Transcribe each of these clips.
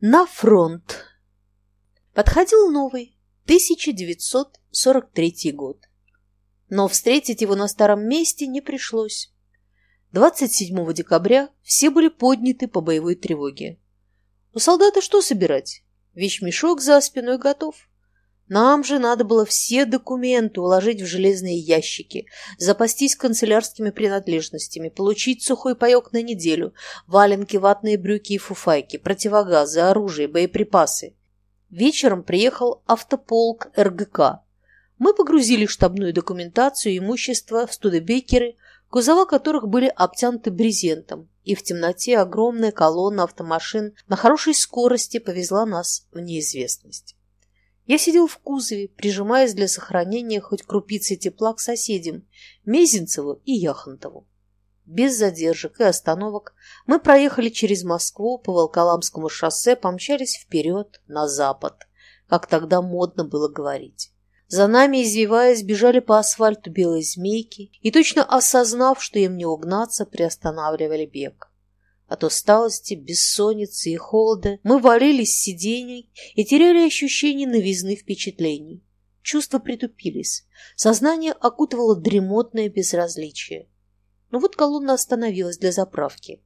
На фронт. Подходил новый, 1943 год. Но встретить его на старом месте не пришлось. 27 декабря все были подняты по боевой тревоге. У солдата что собирать? Вещмешок за спиной готов. Нам же надо было все документы уложить в железные ящики, запастись канцелярскими принадлежностями, получить сухой паек на неделю, валенки, ватные брюки и фуфайки, противогазы, оружие, боеприпасы. Вечером приехал автополк РГК. Мы погрузили штабную документацию и имущество в студебекеры, кузова которых были обтянуты брезентом, и в темноте огромная колонна автомашин на хорошей скорости повезла нас в неизвестность. Я сидел в кузове, прижимаясь для сохранения хоть крупицы тепла к соседям, Мезенцеву и Яхонтову. Без задержек и остановок мы проехали через Москву по Волколамскому шоссе, помчались вперед, на запад, как тогда модно было говорить. За нами, извиваясь, бежали по асфальту белые змейки и, точно осознав, что им не угнаться, приостанавливали бег. От усталости, бессонницы и холода мы валились с сидений и теряли ощущение новизны впечатлений. Чувства притупились, сознание окутывало дремотное безразличие. Но вот колонна остановилась для заправки.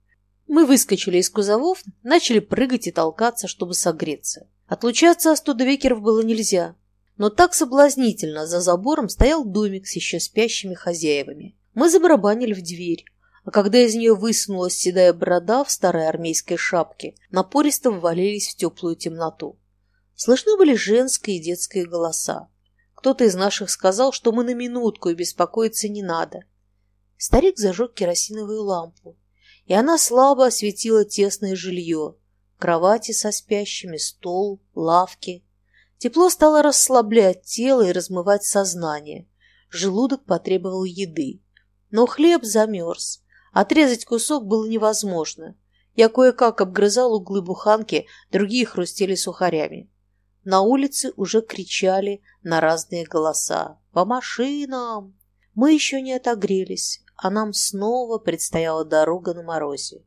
Мы выскочили из кузовов, начали прыгать и толкаться, чтобы согреться. Отлучаться от студовекеров было нельзя, но так соблазнительно за забором стоял домик с еще спящими хозяевами. Мы забарабанили в дверь, а когда из нее высунулась седая борода в старой армейской шапке, напористо ввалились в теплую темноту. Слышны были женские и детские голоса. Кто-то из наших сказал, что мы на минутку и беспокоиться не надо. Старик зажег керосиновую лампу, и она слабо осветила тесное жилье, кровати со спящими, стол, лавки. Тепло стало расслаблять тело и размывать сознание. Желудок потребовал еды. Но хлеб замерз, Отрезать кусок было невозможно. Я кое-как обгрызал углы буханки, другие хрустели сухарями. На улице уже кричали на разные голоса. «По машинам!» Мы еще не отогрелись, а нам снова предстояла дорога на морозе.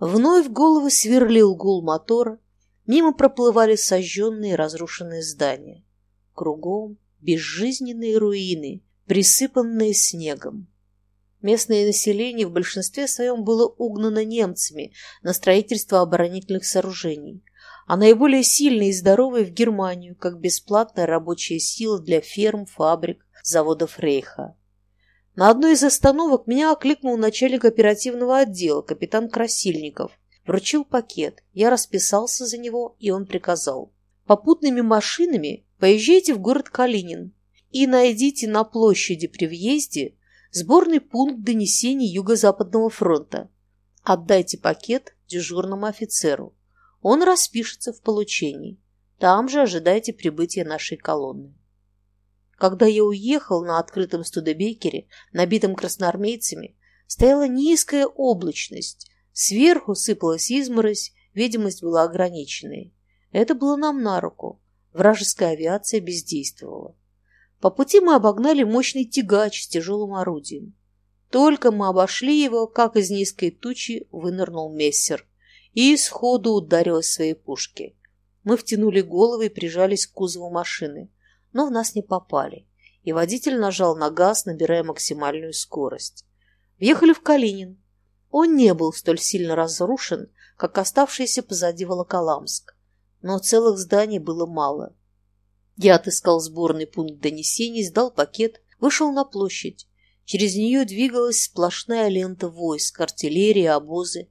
Вновь головы сверлил гул мотора, мимо проплывали сожженные разрушенные здания. Кругом безжизненные руины, присыпанные снегом. Местное население в большинстве своем было угнано немцами на строительство оборонительных сооружений, а наиболее сильные и здоровые в Германию, как бесплатная рабочая сила для ферм, фабрик, заводов Рейха. На одной из остановок меня окликнул начальник оперативного отдела, капитан Красильников. Вручил пакет, я расписался за него, и он приказал. Попутными машинами поезжайте в город Калинин и найдите на площади при въезде Сборный пункт донесений Юго-Западного фронта. Отдайте пакет дежурному офицеру. Он распишется в получении. Там же ожидайте прибытия нашей колонны. Когда я уехал на открытом студебекере, набитом красноармейцами, стояла низкая облачность. Сверху сыпалась изморозь, видимость была ограниченной. Это было нам на руку. Вражеская авиация бездействовала. По пути мы обогнали мощный тягач с тяжелым орудием. Только мы обошли его, как из низкой тучи вынырнул мессер и сходу ударил из своей пушки. Мы втянули головы и прижались к кузову машины, но в нас не попали, и водитель нажал на газ, набирая максимальную скорость. Въехали в Калинин. Он не был столь сильно разрушен, как оставшийся позади Волоколамск, но целых зданий было мало. Я отыскал сборный пункт донесений, сдал пакет, вышел на площадь. Через нее двигалась сплошная лента войск, артиллерии, обозы.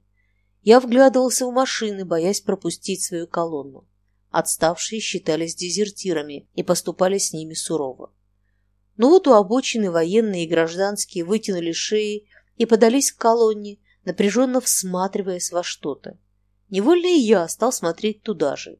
Я вглядывался в машины, боясь пропустить свою колонну. Отставшие считались дезертирами и поступали с ними сурово. Но вот у обочины военные и гражданские вытянули шеи и подались к колонне, напряженно всматриваясь во что-то. Невольно и я стал смотреть туда же.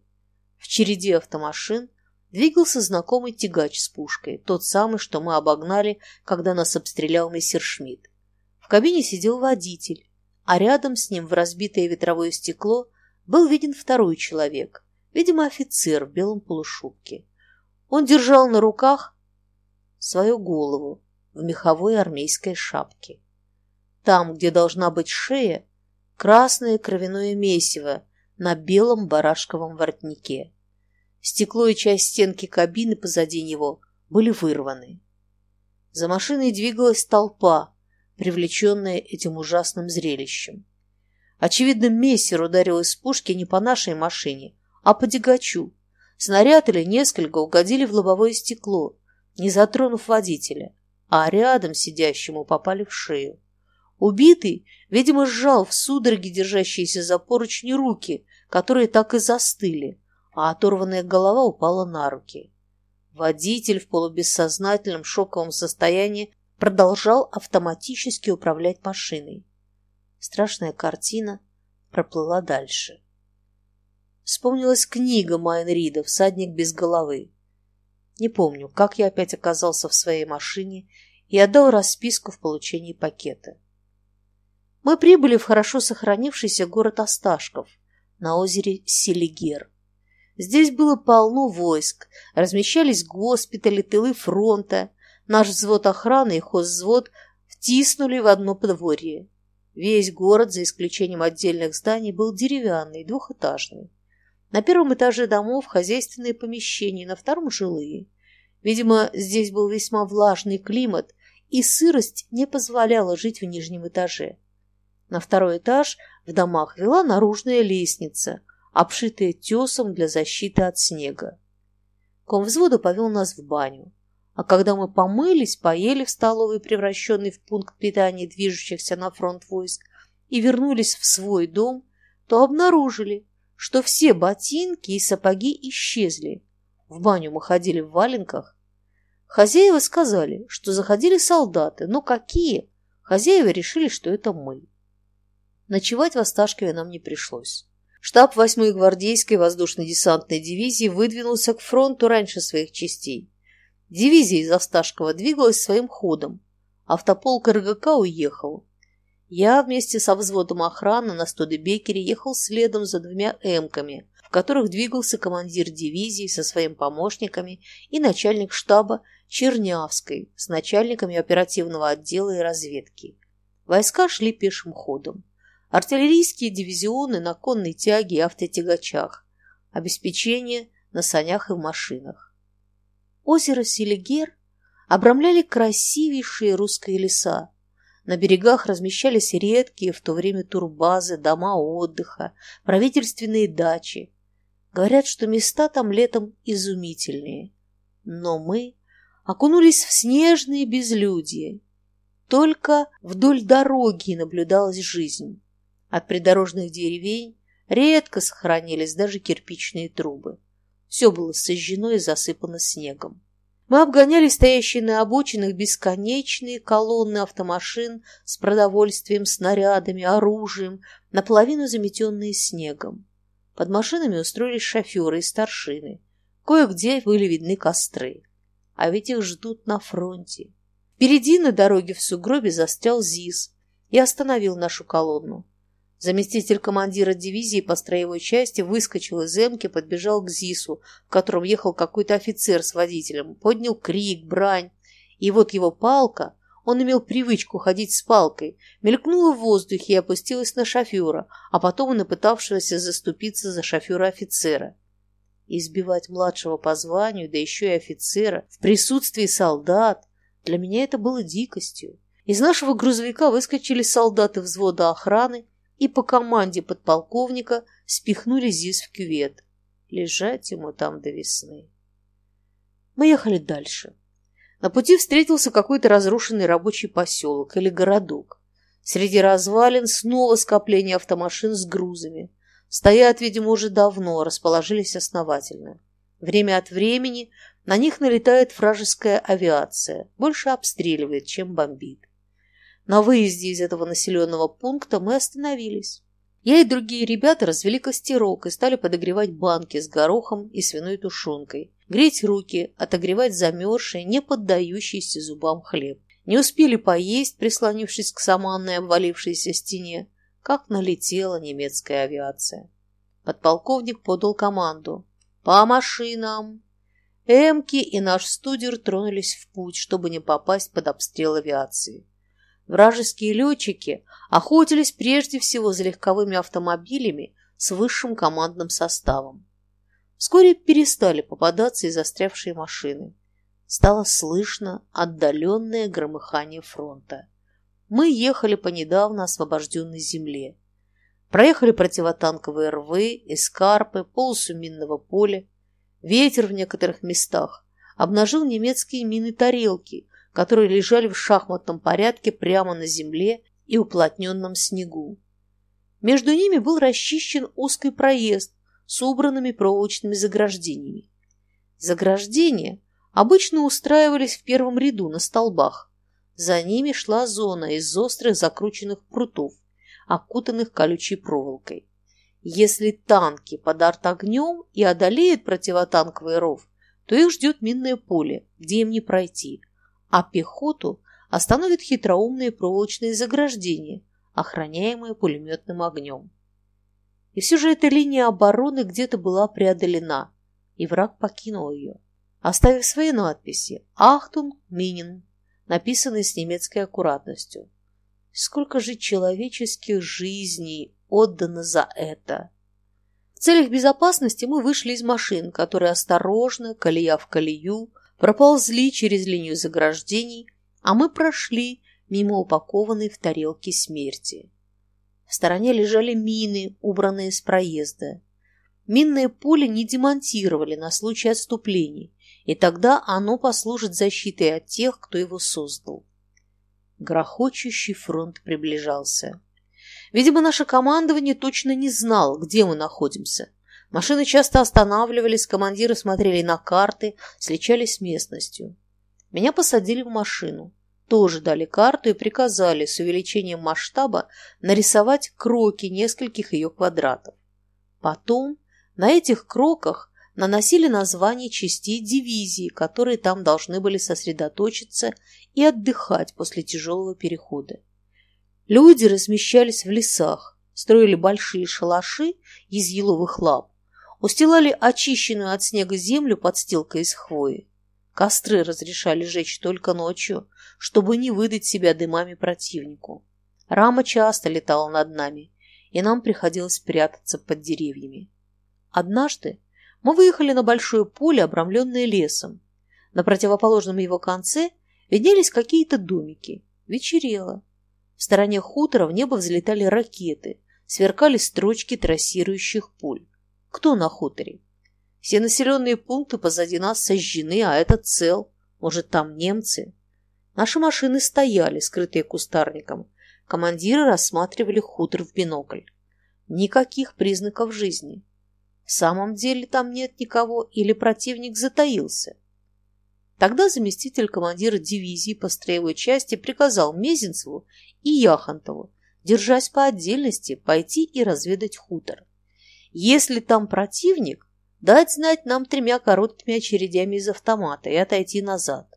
В череде автомашин двигался знакомый тягач с пушкой, тот самый, что мы обогнали, когда нас обстрелял мессершмитт. В кабине сидел водитель, а рядом с ним в разбитое ветровое стекло был виден второй человек, видимо, офицер в белом полушубке. Он держал на руках свою голову в меховой армейской шапке. Там, где должна быть шея, красное кровяное месиво на белом барашковом воротнике. Стекло и часть стенки кабины позади него были вырваны. За машиной двигалась толпа, привлеченная этим ужасным зрелищем. Очевидно, мессер ударил из пушки не по нашей машине, а по дегачу. Снаряд или несколько угодили в лобовое стекло, не затронув водителя, а рядом сидящему попали в шею. Убитый, видимо, сжал в судороге держащиеся за поручни руки, которые так и застыли, а оторванная голова упала на руки. Водитель в полубессознательном шоковом состоянии продолжал автоматически управлять машиной. Страшная картина проплыла дальше. Вспомнилась книга Майн Рида «Всадник без головы». Не помню, как я опять оказался в своей машине и отдал расписку в получении пакета. Мы прибыли в хорошо сохранившийся город Осташков на озере Селигер. Здесь было полно войск, размещались госпитали, тылы фронта. Наш взвод охраны и хозвзвод втиснули в одно подворье. Весь город, за исключением отдельных зданий, был деревянный, двухэтажный. На первом этаже домов хозяйственные помещения, на втором – жилые. Видимо, здесь был весьма влажный климат, и сырость не позволяла жить в нижнем этаже. На второй этаж в домах вела наружная лестница, обшитая тесом для защиты от снега. Комвзвода повел нас в баню. А когда мы помылись, поели в столовой, превращенной в пункт питания движущихся на фронт войск, и вернулись в свой дом, то обнаружили, что все ботинки и сапоги исчезли. В баню мы ходили в валенках. Хозяева сказали, что заходили солдаты, но какие? Хозяева решили, что это мы. Ночевать в Осташкове нам не пришлось. Штаб 8-й гвардейской воздушно-десантной дивизии выдвинулся к фронту раньше своих частей. Дивизия из Осташкова двигалась своим ходом. Автополк РГК уехал. Я вместе со взводом охраны на Студебекере ехал следом за двумя «Эмками», в которых двигался командир дивизии со своими помощниками и начальник штаба Чернявской с начальниками оперативного отдела и разведки. Войска шли пешим ходом. Артиллерийские дивизионы на конной тяге и автотягачах. Обеспечение на санях и в машинах. Озеро Селигер обрамляли красивейшие русские леса, на берегах размещались редкие в то время турбазы, дома отдыха, правительственные дачи. Говорят, что места там летом изумительные. Но мы окунулись в снежные безлюдье. Только вдоль дороги наблюдалась жизнь. От придорожных деревень редко сохранились даже кирпичные трубы. Все было сожжено и засыпано снегом. Мы обгоняли стоящие на обочинах бесконечные колонны автомашин с продовольствием, снарядами, оружием, наполовину заметенные снегом. Под машинами устроились шоферы и старшины. Кое-где были видны костры. А ведь их ждут на фронте. Впереди на дороге в сугробе застрял ЗИС и остановил нашу колонну. Заместитель командира дивизии по строевой части выскочил из эмки, подбежал к ЗИСу, в котором ехал какой-то офицер с водителем, поднял крик, брань. И вот его палка, он имел привычку ходить с палкой, мелькнула в воздухе и опустилась на шофера, а потом на пытавшегося заступиться за шофера офицера. Избивать младшего по званию, да еще и офицера, в присутствии солдат, для меня это было дикостью. Из нашего грузовика выскочили солдаты взвода охраны, и по команде подполковника спихнули ЗИС в кювет. Лежать ему там до весны. Мы ехали дальше. На пути встретился какой-то разрушенный рабочий поселок или городок. Среди развалин снова скопление автомашин с грузами. Стоят, видимо, уже давно, расположились основательно. Время от времени на них налетает вражеская авиация, больше обстреливает, чем бомбит. На выезде из этого населенного пункта мы остановились. Я и другие ребята развели костерок и стали подогревать банки с горохом и свиной тушенкой, греть руки, отогревать замерзший, не поддающийся зубам хлеб. Не успели поесть, прислонившись к саманной обвалившейся стене, как налетела немецкая авиация. Подполковник подал команду. «По машинам!» Эмки и наш студер тронулись в путь, чтобы не попасть под обстрел авиации. Вражеские летчики охотились прежде всего за легковыми автомобилями с высшим командным составом. Вскоре перестали попадаться и застрявшие машины. Стало слышно отдаленное громыхание фронта. Мы ехали по недавно освобожденной земле. Проехали противотанковые рвы, эскарпы, полосу минного поля. Ветер в некоторых местах обнажил немецкие мины-тарелки, которые лежали в шахматном порядке прямо на земле и уплотненном снегу. Между ними был расчищен узкий проезд с убранными проволочными заграждениями. Заграждения обычно устраивались в первом ряду на столбах. За ними шла зона из острых закрученных прутов, окутанных колючей проволокой. Если танки под арт-огнем и одолеют противотанковый ров, то их ждет минное поле, где им не пройти, а пехоту остановят хитроумные проволочные заграждения, охраняемые пулеметным огнем. И все же эта линия обороны где-то была преодолена, и враг покинул ее, оставив свои надписи «Ахтун Минин», написанные с немецкой аккуратностью. Сколько же человеческих жизней отдано за это? В целях безопасности мы вышли из машин, которые осторожно, колея в колею, проползли через линию заграждений, а мы прошли мимо упакованной в тарелки смерти. В стороне лежали мины, убранные с проезда. Минное поле не демонтировали на случай отступлений, и тогда оно послужит защитой от тех, кто его создал. Грохочущий фронт приближался. Видимо, наше командование точно не знало, где мы находимся. Машины часто останавливались, командиры смотрели на карты, сличались с местностью. Меня посадили в машину. Тоже дали карту и приказали с увеличением масштаба нарисовать кроки нескольких ее квадратов. Потом на этих кроках наносили названия частей дивизии, которые там должны были сосредоточиться и отдыхать после тяжелого перехода. Люди размещались в лесах, строили большие шалаши из еловых лап, устилали очищенную от снега землю подстилкой из хвои. Костры разрешали жечь только ночью, чтобы не выдать себя дымами противнику. Рама часто летала над нами, и нам приходилось прятаться под деревьями. Однажды мы выехали на большое поле, обрамленное лесом. На противоположном его конце виднелись какие-то домики. Вечерело. В стороне хутора в небо взлетали ракеты, сверкали строчки трассирующих пуль. Кто на хуторе? Все населенные пункты позади нас сожжены, а этот цел. Может, там немцы? Наши машины стояли, скрытые кустарником. Командиры рассматривали хутор в бинокль. Никаких признаков жизни. В самом деле там нет никого или противник затаился? Тогда заместитель командира дивизии по строевой части приказал Мезенцеву и Яхонтову, держась по отдельности, пойти и разведать хутор. Если там противник, дать знать нам тремя короткими очередями из автомата и отойти назад.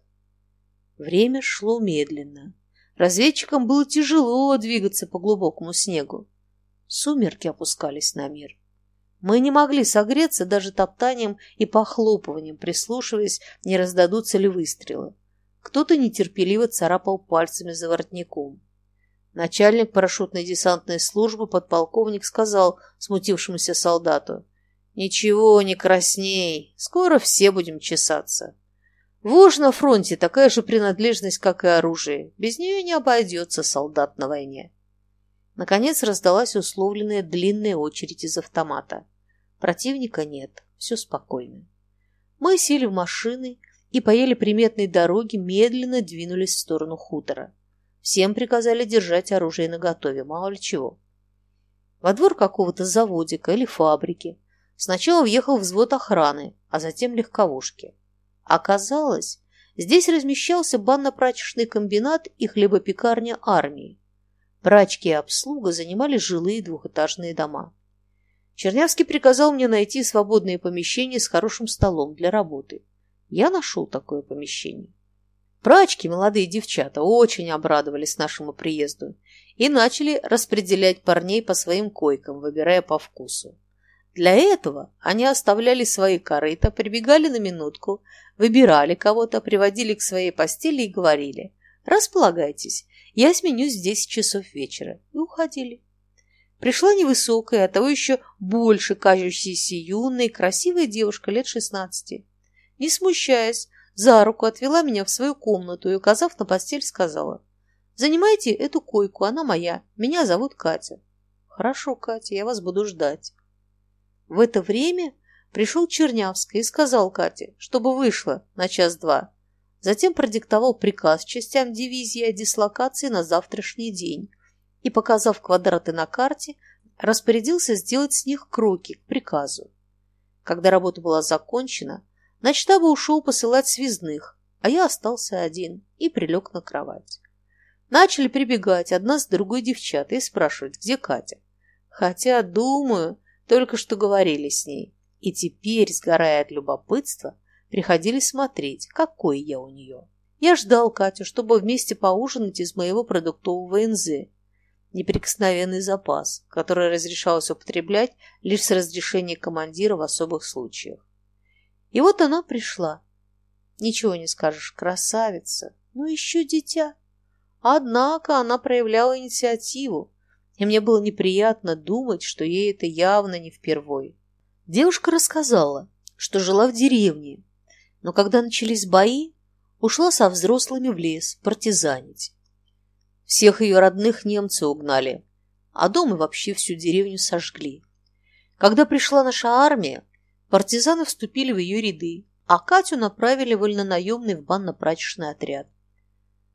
Время шло медленно. Разведчикам было тяжело двигаться по глубокому снегу. Сумерки опускались на мир. Мы не могли согреться даже топтанием и похлопыванием, прислушиваясь, не раздадутся ли выстрелы. Кто-то нетерпеливо царапал пальцами за воротником. Начальник парашютной десантной службы, подполковник, сказал смутившемуся солдату, «Ничего, не красней, скоро все будем чесаться. Вож на фронте такая же принадлежность, как и оружие. Без нее не обойдется солдат на войне». Наконец раздалась условленная длинная очередь из автомата. Противника нет, все спокойно. Мы сели в машины и по еле приметной дороге медленно двинулись в сторону хутора. Всем приказали держать оружие наготове, мало ли чего. Во двор какого-то заводика или фабрики сначала въехал взвод охраны, а затем легковушки. Оказалось, здесь размещался банно-прачечный комбинат и хлебопекарня армии. Прачки и обслуга занимали жилые двухэтажные дома. Чернявский приказал мне найти свободное помещение с хорошим столом для работы. Я нашел такое помещение. Прачки, молодые девчата, очень обрадовались нашему приезду и начали распределять парней по своим койкам, выбирая по вкусу. Для этого они оставляли свои корыта, прибегали на минутку, выбирали кого-то, приводили к своей постели и говорили «Располагайтесь, я сменюсь 10 часов вечера» и уходили. пришла невысокая, а того еще больше кажущаяся юной, красивая девушка лет шестнадцати. Не смущаясь, за руку отвела меня в свою комнату и, указав на постель, сказала, «Занимайте эту койку, она моя, меня зовут Катя». «Хорошо, Катя, я вас буду ждать». В это время пришел Чернявский и сказал Кате, чтобы вышла на час-два. Затем продиктовал приказ частям дивизии о дислокации на завтрашний день и, показав квадраты на карте, распорядился сделать с них кроки к приказу. Когда работа была закончена, на штаба ушел посылать связных, а я остался один и прилег на кровать. Начали прибегать одна с другой девчата и спрашивать, где Катя. Хотя, думаю, только что говорили с ней. И теперь, сгорая от любопытства, приходили смотреть, какой я у нее. Я ждал Катю, чтобы вместе поужинать из моего продуктового НЗ. Неприкосновенный запас, который разрешалось употреблять лишь с разрешения командира в особых случаях. И вот она пришла. Ничего не скажешь, красавица, ну еще дитя. Однако она проявляла инициативу, и мне было неприятно думать, что ей это явно не впервой. Девушка рассказала, что жила в деревне, но когда начались бои, ушла со взрослыми в лес партизанить. Всех ее родных немцы угнали, а дом и вообще всю деревню сожгли. Когда пришла наша армия, партизаны вступили в ее ряды, а Катю направили вольнонаемный в банно-прачечный отряд.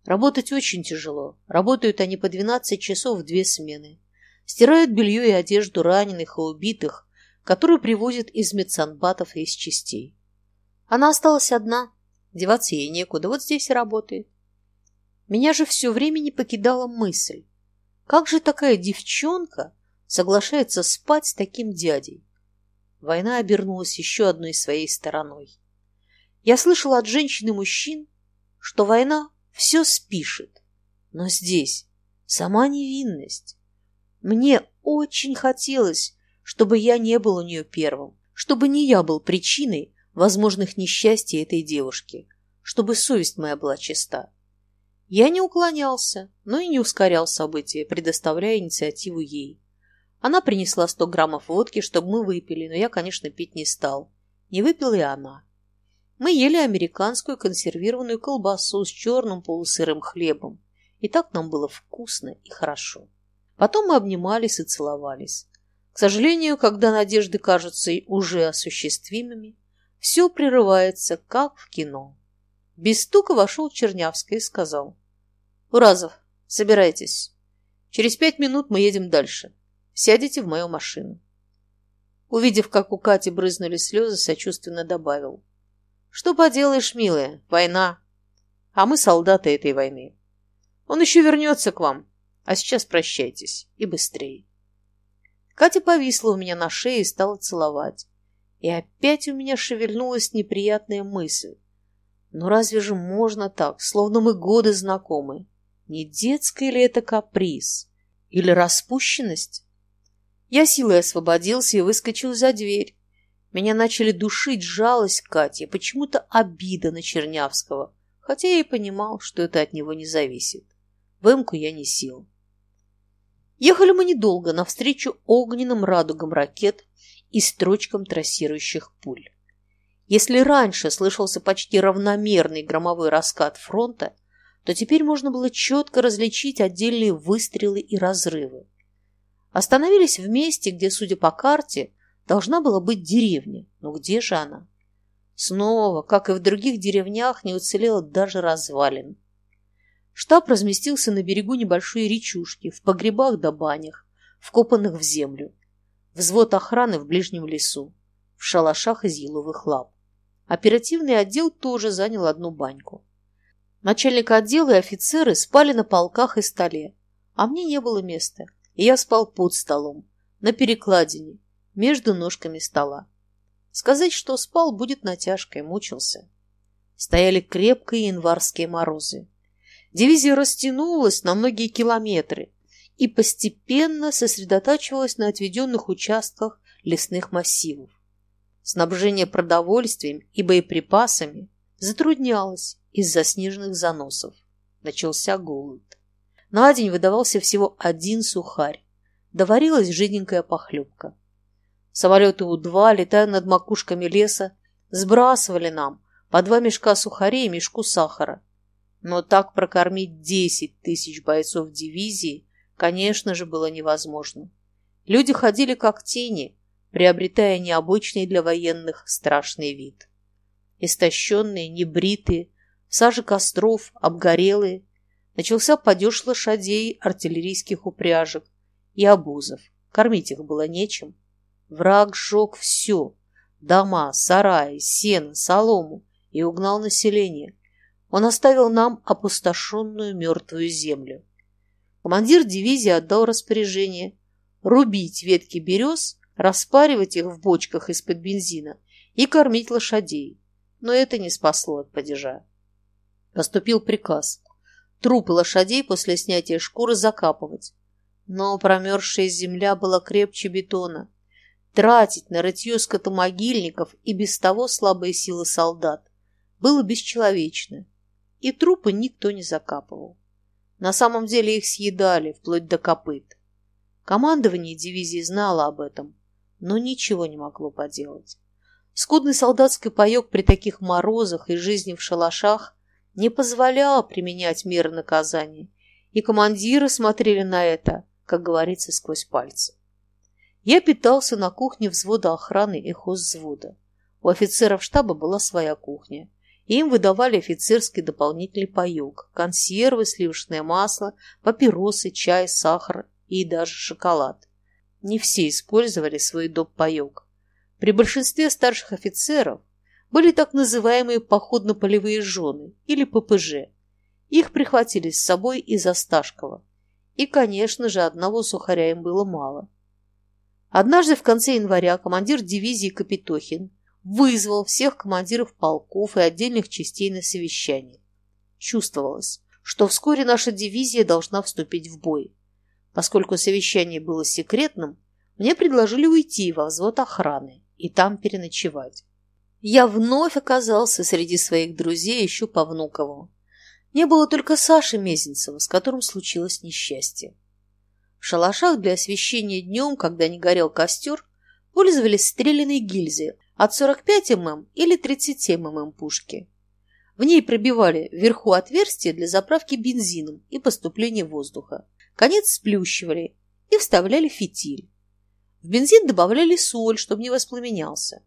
Работать очень тяжело. Работают они по 12 часов в две смены. Стирают белье и одежду раненых и убитых, которые привозят из медсанбатов и из частей. Она осталась одна. Деваться ей некуда. Вот здесь и работает. Меня же все время не покидала мысль. Как же такая девчонка соглашается спать с таким дядей? Война обернулась еще одной своей стороной. Я слышала от женщин и мужчин, что война все спишет. Но здесь сама невинность. Мне очень хотелось, чтобы я не был у нее первым, чтобы не я был причиной возможных несчастий этой девушки, чтобы совесть моя была чиста. Я не уклонялся, но и не ускорял события, предоставляя инициативу ей. Она принесла сто граммов водки, чтобы мы выпили, но я, конечно, пить не стал. Не выпила и она. Мы ели американскую консервированную колбасу с черным полусырым хлебом, и так нам было вкусно и хорошо. Потом мы обнимались и целовались. К сожалению, когда надежды кажутся уже осуществимыми, все прерывается, как в кино. Без стука вошел Чернявский и сказал. «Уразов, собирайтесь. Через пять минут мы едем дальше. Сядете в мою машину». Увидев, как у Кати брызнули слезы, сочувственно добавил. Что поделаешь, милая, война. А мы солдаты этой войны. Он еще вернется к вам. А сейчас прощайтесь. И быстрее. Катя повисла у меня на шее и стала целовать. И опять у меня шевельнулась неприятная мысль. Ну разве же можно так, словно мы годы знакомы? Не детская ли это каприз? Или распущенность? Я силой освободился и выскочил за дверь. Меня начали душить жалость к Кате, почему-то обида на Чернявского, хотя я и понимал, что это от него не зависит. В эмку я не сел. Ехали мы недолго навстречу огненным радугам ракет и строчкам трассирующих пуль. Если раньше слышался почти равномерный громовой раскат фронта, то теперь можно было четко различить отдельные выстрелы и разрывы. Остановились в месте, где, судя по карте, Должна была быть деревня. Но где же она? Снова, как и в других деревнях, не уцелело даже развалин. Штаб разместился на берегу небольшой речушки, в погребах да банях, вкопанных в землю. Взвод охраны в ближнем лесу, в шалашах из еловых лап. Оперативный отдел тоже занял одну баньку. Начальник отдела и офицеры спали на полках и столе, а мне не было места, я спал под столом, на перекладине, между ножками стола. Сказать, что спал, будет натяжкой, мучился. Стояли крепкие январские морозы. Дивизия растянулась на многие километры и постепенно сосредотачивалась на отведенных участках лесных массивов. Снабжение продовольствием и боеприпасами затруднялось из-за снежных заносов. Начался голод. На день выдавался всего один сухарь. доварилась жиденькая похлебка. Самолеты У-2, летая над макушками леса, сбрасывали нам по два мешка сухарей и мешку сахара. Но так прокормить десять тысяч бойцов дивизии, конечно же, было невозможно. Люди ходили как тени, приобретая необычный для военных страшный вид. Истощенные, небритые, в саже костров, обгорелые, начался падеж лошадей, артиллерийских упряжек и обозов. Кормить их было нечем. Враг сжег все – дома, сараи, сено, солому – и угнал население. Он оставил нам опустошенную мертвую землю. Командир дивизии отдал распоряжение рубить ветки берез, распаривать их в бочках из-под бензина и кормить лошадей. Но это не спасло от падежа. Поступил приказ трупы лошадей после снятия шкуры закапывать. Но промерзшая земля была крепче бетона. Тратить на рытье скотомогильников и без того слабые силы солдат было бесчеловечно, и трупы никто не закапывал. На самом деле их съедали, вплоть до копыт. Командование дивизии знало об этом, но ничего не могло поделать. Скудный солдатский паек при таких морозах и жизни в шалашах не позволял применять меры наказания, и командиры смотрели на это, как говорится, сквозь пальцы. Я питался на кухне взвода охраны и хозвзвода. У офицеров штаба была своя кухня, им выдавали офицерский дополнительный паёк, консервы, сливочное масло, папиросы, чай, сахар и даже шоколад. Не все использовали свой доп. паёк. При большинстве старших офицеров были так называемые походно-полевые жены или ППЖ. Их прихватили с собой из Осташкова. И, конечно же, одного сухаря им было мало. Однажды в конце января командир дивизии Капитохин вызвал всех командиров полков и отдельных частей на совещание. Чувствовалось, что вскоре наша дивизия должна вступить в бой. Поскольку совещание было секретным, мне предложили уйти во взвод охраны и там переночевать. Я вновь оказался среди своих друзей еще по Внукову. Не было только Саши Мезенцева, с которым случилось несчастье. В шалашах для освещения днем, когда не горел костер, пользовались стрелянной гильзой от 45 мм или 37 мм пушки. В ней пробивали вверху отверстие для заправки бензином и поступления воздуха. Конец сплющивали и вставляли фитиль. В бензин добавляли соль, чтобы не воспламенялся.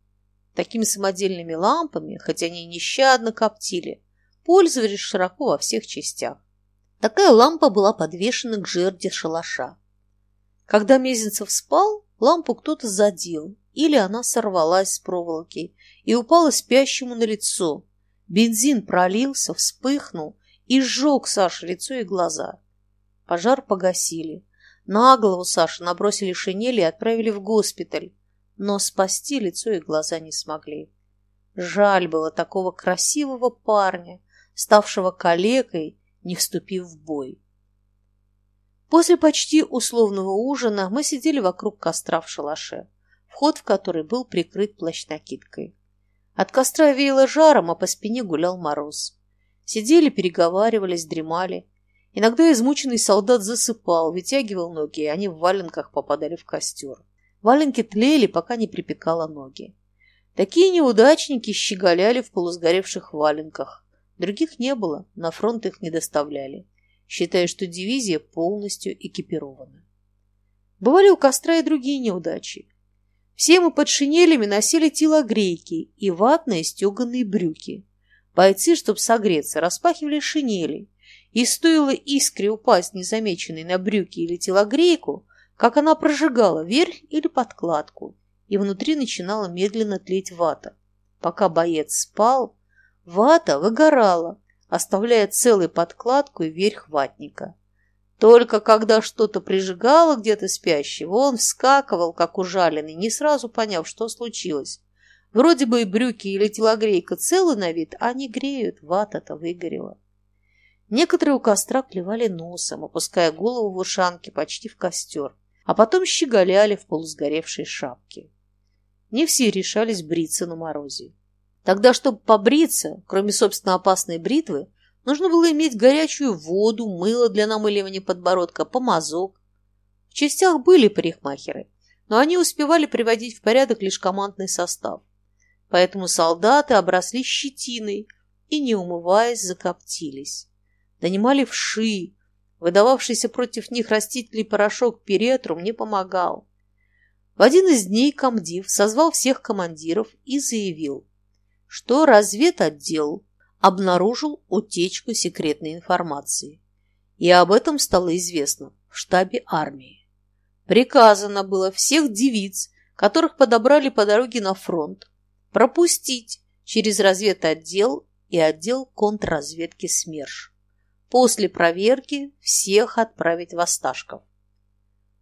Такими самодельными лампами, хотя они нещадно коптили, пользовались широко во всех частях. Такая лампа была подвешена к жерди шалаша. Когда Мезенцев спал, лампу кто-то задел, или она сорвалась с проволоки и упала спящему на лицо. Бензин пролился, вспыхнул и сжег Саше лицо и глаза. Пожар погасили. На голову Саши набросили шинели и отправили в госпиталь, но спасти лицо и глаза не смогли. Жаль было такого красивого парня, ставшего калекой, не вступив в бой. После почти условного ужина мы сидели вокруг костра в шалаше вход в который был прикрыт плащ-накидкой. От костра веяло жаром, а по спине гулял мороз. Сидели, переговаривались, дремали. Иногда измученный солдат засыпал, вытягивал ноги, и они в валенках попадали в костер. Валенки тлели, пока не припекало ноги. Такие неудачники щеголяли в полусгоревших валенках. Других не было, на фронт их не доставляли, считая, что дивизия полностью экипирована. Бывали у костра и другие неудачи. Все мы под шинелями носили телогрейки и ватные стеганые брюки. Бойцы, чтобы согреться, распахивали шинели, и стоило искре упасть незамеченной на брюки или телогрейку, как она прожигала верх или подкладку, и внутри начинала медленно тлеть вата. Пока боец спал, вата выгорала, оставляя целую подкладку и верх ватника. Только когда что-то прижигало где-то спящего, он вскакивал, как ужаленный, не сразу поняв, что случилось. Вроде бы и брюки или телогрейка целы на вид, а не греют, вата-то выгорела. Некоторые у костра клевали носом, опуская голову в ушанки почти в костер, а потом щеголяли в полусгоревшей шапке. Не все решались бриться на морозе. Тогда, чтобы побриться, кроме, собственно, опасной бритвы, Нужно было иметь горячую воду, мыло для намыливания подбородка, помазок. В частях были парикмахеры, но они успевали приводить в порядок лишь командный состав. Поэтому солдаты обросли щетиной и, не умываясь, закоптились. Донимали вши. Выдававшийся против них растительный порошок перетрум не помогал. В один из дней комдив созвал всех командиров и заявил, что разведотдел обнаружил утечку секретной информации. И об этом стало известно в штабе армии. Приказано было всех девиц, которых подобрали по дороге на фронт, пропустить через разведотдел и отдел контрразведки СМЕРШ. После проверки всех отправить в Осташков.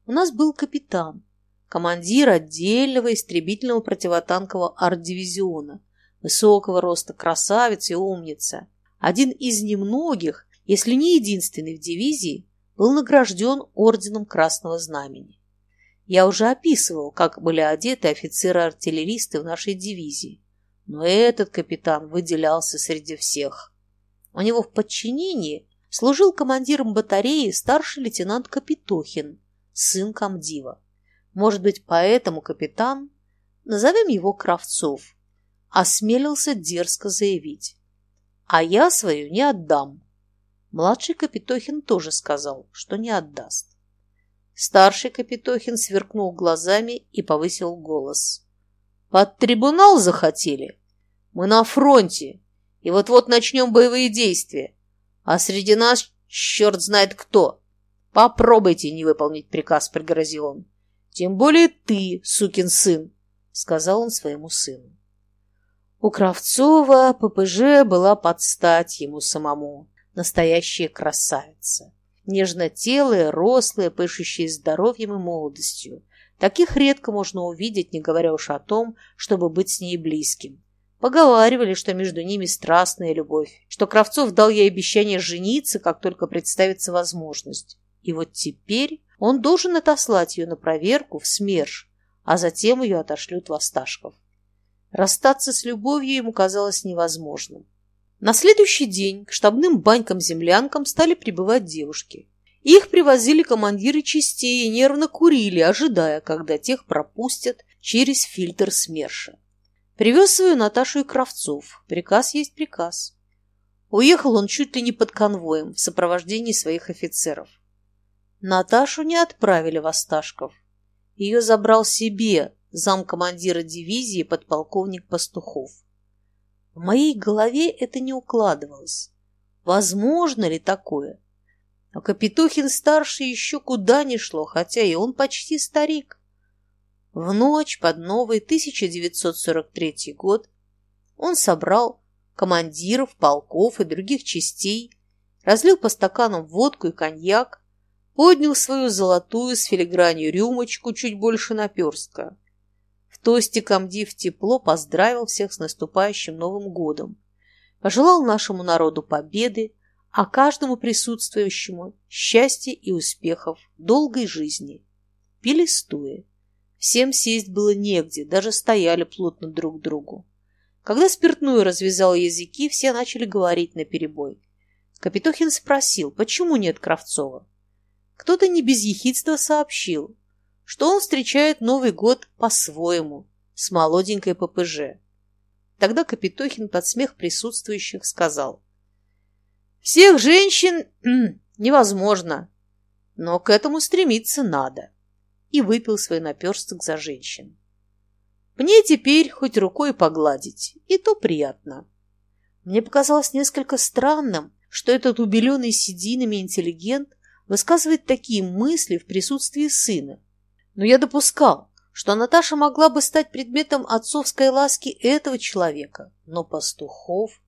У нас был капитан, командир отдельного истребительного противотанкового арт-дивизиона, высокого роста красавец и умница. Один из немногих, если не единственный в дивизии, был награжден орденом Красного Знамени. Я уже описывал, как были одеты офицеры-артиллеристы в нашей дивизии, но этот капитан выделялся среди всех. У него в подчинении служил командиром батареи старший лейтенант Капитохин, сын комдива. Может быть, поэтому капитан, назовем его Кравцов, осмелился дерзко заявить. А я свою не отдам. Младший Капитохин тоже сказал, что не отдаст. Старший Капитохин сверкнул глазами и повысил голос. «Под трибунал захотели? Мы на фронте, и вот-вот начнем боевые действия. А среди нас черт знает кто. Попробуйте не выполнить приказ», — пригрозил он. «Тем более ты, сукин сын», — сказал он своему сыну. У Кравцова ППЖ была под стать ему самому. Настоящая красавица нежнотелые, рослые, пышущие здоровьем и молодостью. Таких редко можно увидеть, не говоря уж о том, чтобы быть с ней близким. Поговаривали, что между ними страстная любовь, что Кравцов дал ей обещание жениться, как только представится возможность. И вот теперь он должен отослать ее на проверку в СМЕРШ, а затем ее отошлют в Осташков. Расстаться с любовью ему казалось невозможным. На следующий день к штабным банькам-землянкам стали прибывать девушки. Их привозили командиры частей и нервно курили, ожидая, когда тех пропустят через фильтр СМЕРШа. Привез свою Наташу и Кравцов. Приказ есть приказ. Уехал он чуть ли не под конвоем в сопровождении своих офицеров. Наташу не отправили в Осташков. Ее забрал себе замкомандира дивизии подполковник Пастухов. В моей голове это не укладывалось. Возможно ли такое? А Капитухин-старший еще куда ни шло, хотя и он почти старик. В ночь под новый 1943 год он собрал командиров, полков и других частей, разлил по стаканам водку и коньяк, поднял свою золотую с филигранью рюмочку чуть больше наперстка. В тосте комдив тепло поздравил всех с наступающим Новым годом. Пожелал нашему народу победы, а каждому присутствующему счастья и успехов, долгой жизни. Пили стоя. Всем сесть было негде, даже стояли плотно друг к другу. Когда спиртную развязал языки, все начали говорить наперебой. Капитохин спросил, почему нет Кравцова. Кто-то не без ехидства сообщил, что он встречает Новый год по-своему, с молоденькой ППЖ. Тогда Капитохин под смех присутствующих сказал. «Всех женщин невозможно, но к этому стремиться надо» и выпил свой наперсток за женщин. Мне теперь хоть рукой погладить, и то приятно. Мне показалось несколько странным, что этот убеленный сединами интеллигент высказывает такие мысли в присутствии сына, но я допускал, что Наташа могла бы стать предметом отцовской ласки этого человека, но пастухов...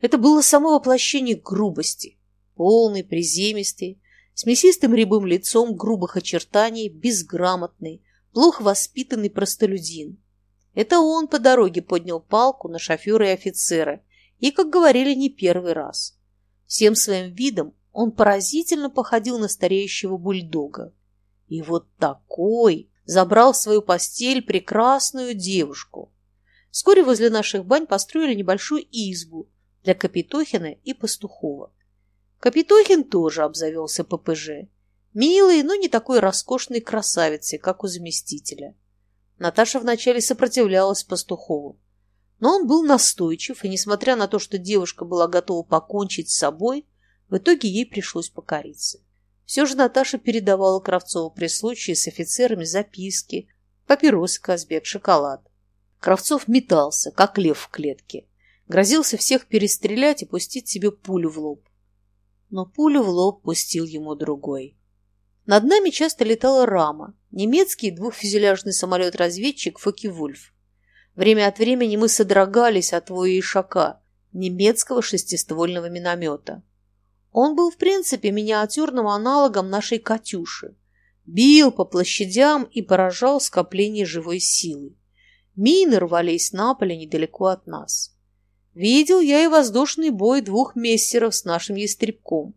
Это было само воплощение грубости, полный, приземистый, с мясистым рябым лицом грубых очертаний, безграмотный, плохо воспитанный простолюдин. Это он по дороге поднял палку на шофера и офицера, и, как говорили, не первый раз. Всем своим видом он поразительно походил на стареющего бульдога. И вот такой забрал в свою постель прекрасную девушку. Вскоре возле наших бань построили небольшую избу для Капитохина и Пастухова. Капитохин тоже обзавелся ППЖ. Милой, но не такой роскошной красавицей, как у заместителя. Наташа вначале сопротивлялась пастухову. Но он был настойчив, и, несмотря на то, что девушка была готова покончить с собой, в итоге ей пришлось покориться. Все же Наташа передавала Кравцову при случае с офицерами записки, папиросы Казбек, шоколад. Кравцов метался, как лев в клетке. Грозился всех перестрелять и пустить себе пулю в лоб. Но пулю в лоб пустил ему другой. Над нами часто летала рама, немецкий двухфюзеляжный самолет-разведчик Фоки-Вульф. Время от времени мы содрогались от воя ишака, немецкого шестиствольного миномета. Он был, в принципе, миниатюрным аналогом нашей «Катюши». Бил по площадям и поражал скопление живой силы. Мины рвались на поле недалеко от нас. Видел я и воздушный бой двух мессеров с нашим ястребком.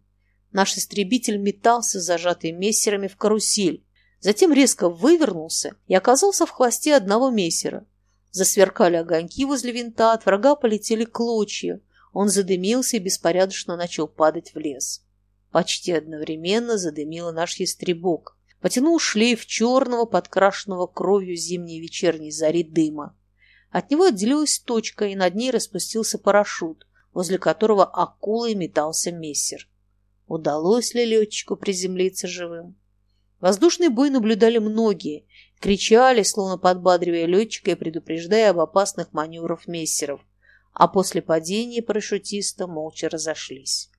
Наш истребитель метался, зажатый мессерами в карусель, затем резко вывернулся и оказался в хвосте одного мессера. Засверкали огоньки возле винта, от врага полетели клочья. Он задымился и беспорядочно начал падать в лес. Почти одновременно задымил наш ястребок. Потянул шлейф черного, подкрашенного кровью зимней вечерней зари дыма. От него отделилась точка, и над ней распустился парашют, возле которого акулой метался мессер. Удалось ли летчику приземлиться живым? Воздушный бой наблюдали многие, кричали, словно подбадривая летчика и предупреждая об опасных маневрах мессеров, а после падения парашютиста молча разошлись.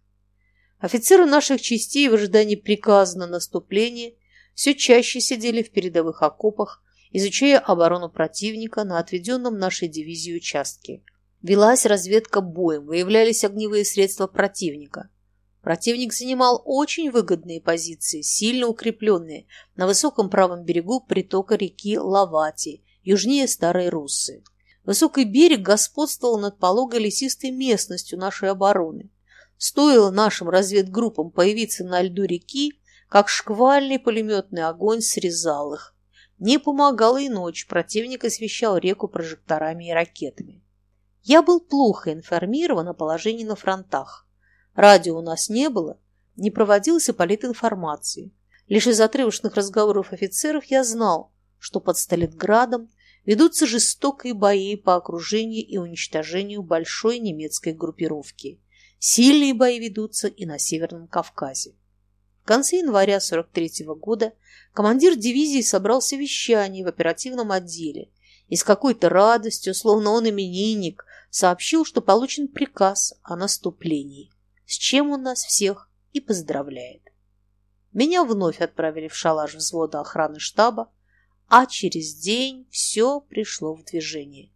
Офицеры наших частей в ожидании приказа на наступление все чаще сидели в передовых окопах, изучая оборону противника на отведенном нашей дивизии участке. Велась разведка боем, выявлялись огневые средства противника – Противник занимал очень выгодные позиции, сильно укрепленные, на высоком правом берегу притока реки Лавати, южнее Старой Руссы. Высокий берег господствовал над пологой лесистой местностью нашей обороны. Стоило нашим разведгруппам появиться на льду реки, как шквальный пулеметный огонь срезал их. Не помогала и ночь, противник освещал реку прожекторами и ракетами. Я был плохо информирован о положении на фронтах. Радио у нас не было, не проводился политинформации. Лишь из отрывочных разговоров офицеров я знал, что под Сталинградом ведутся жестокие бои по окружению и уничтожению большой немецкой группировки. Сильные бои ведутся и на Северном Кавказе. В конце января 43 года командир дивизии собрал совещание в оперативном отделе и с какой-то радостью, словно он именинник, сообщил, что получен приказ о наступлении с чем он нас всех и поздравляет. Меня вновь отправили в шалаш взвода охраны штаба, а через день все пришло в движение.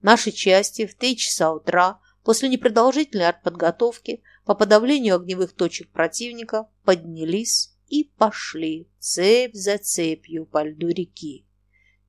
Наши части в три часа утра после непродолжительной артподготовки по подавлению огневых точек противника поднялись и пошли цепь за цепью по льду реки.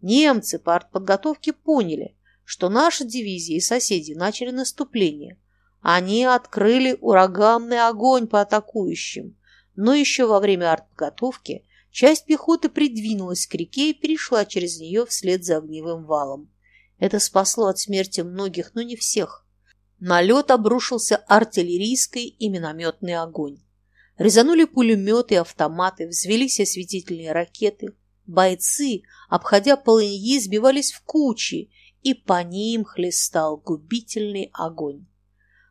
Немцы по артподготовке поняли, что наша дивизия и соседи начали наступление, они открыли ураганный огонь по атакующим, но еще во время артподготовки часть пехоты придвинулась к реке и перешла через нее вслед за огневым валом. Это спасло от смерти многих, но не всех. На лед обрушился артиллерийский и минометный огонь. Резанули пулеметы автоматы, взвелись осветительные ракеты. Бойцы, обходя полыньи, сбивались в кучи, и по ним хлестал губительный огонь.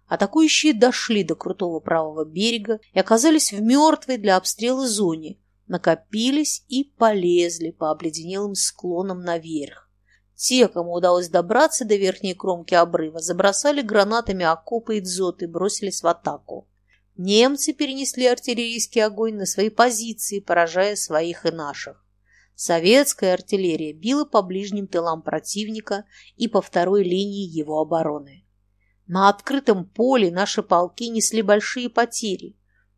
Атакующие дошли до крутого правого берега и оказались в мертвой для обстрела зоне, накопились и полезли по обледенелым склонам наверх. Те, кому удалось добраться до верхней кромки обрыва, забросали гранатами окопы и дзоты бросились в атаку. Немцы перенесли артиллерийский огонь на свои позиции, поражая своих и наших. Советская артиллерия била по ближним тылам противника и по второй линии его обороны. На открытом поле наши полки несли большие потери,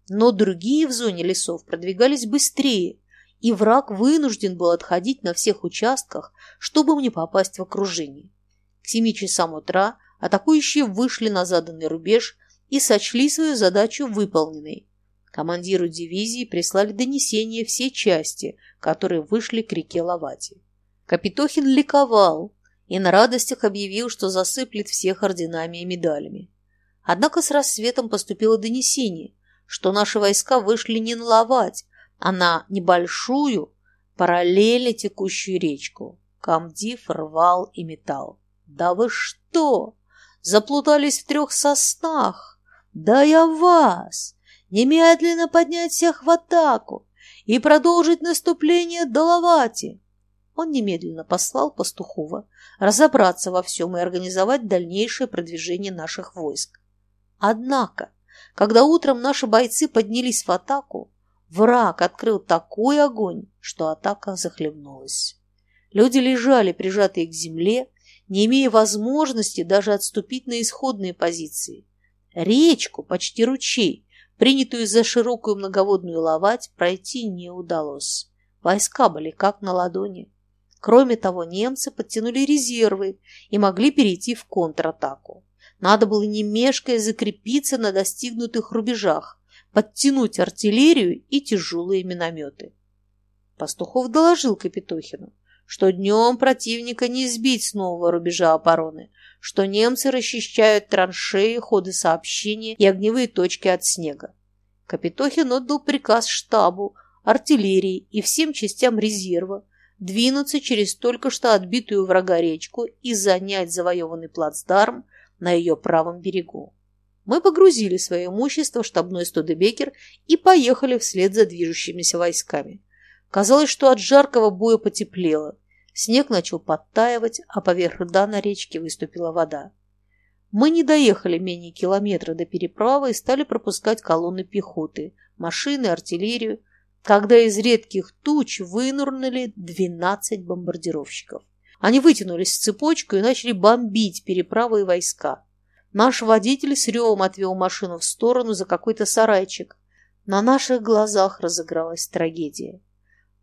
но другие в зоне лесов продвигались быстрее, и враг вынужден был отходить на всех участках, чтобы не попасть в окружение. К семи часам утра атакующие вышли на заданный рубеж и сочли свою задачу выполненной. Командиру дивизии прислали донесение все части, которые вышли к реке Лавати. Капитохин ликовал, и на радостях объявил, что засыплет всех орденами и медалями. Однако с рассветом поступило донесение, что наши войска вышли не наловать, а на небольшую, параллельно текущую речку. Камдив рвал и металл. «Да вы что? Заплутались в трех соснах? Да я вас! Немедленно поднять всех в атаку и продолжить наступление до Лавати!» Он немедленно послал Пастухова разобраться во всем и организовать дальнейшее продвижение наших войск. Однако, когда утром наши бойцы поднялись в атаку, враг открыл такой огонь, что атака захлебнулась. Люди лежали, прижатые к земле, не имея возможности даже отступить на исходные позиции. Речку, почти ручей, принятую за широкую многоводную ловать, пройти не удалось. Войска были как на ладони. Кроме того, немцы подтянули резервы и могли перейти в контратаку. Надо было не мешкая закрепиться на достигнутых рубежах, подтянуть артиллерию и тяжелые минометы. Пастухов доложил Капитохину, что днем противника не сбить с нового рубежа обороны, что немцы расчищают траншеи, ходы сообщения и огневые точки от снега. Капитохин отдал приказ штабу, артиллерии и всем частям резерва двинуться через только что отбитую врага речку и занять завоеванный плацдарм на ее правом берегу. Мы погрузили свое имущество в штабной Студебекер и поехали вслед за движущимися войсками. Казалось, что от жаркого боя потеплело. Снег начал подтаивать, а поверх рда на речке выступила вода. Мы не доехали менее километра до переправы и стали пропускать колонны пехоты, машины, артиллерию, когда из редких туч вынурнули 12 бомбардировщиков. Они вытянулись в цепочку и начали бомбить переправы и войска. Наш водитель с ревом отвел машину в сторону за какой-то сарайчик. На наших глазах разыгралась трагедия.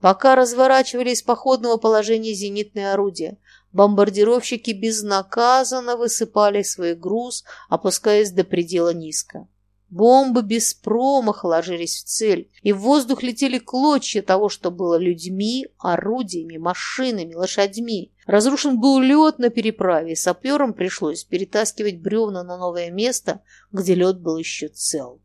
Пока разворачивали из походного положения зенитные орудия, бомбардировщики безнаказанно высыпали свой груз, опускаясь до предела низко. Бомбы без промаха ложились в цель, и в воздух летели клочья того, что было людьми, орудиями, машинами, лошадьми. Разрушен был лед на переправе, и саперам пришлось перетаскивать бревна на новое место, где лед был еще цел.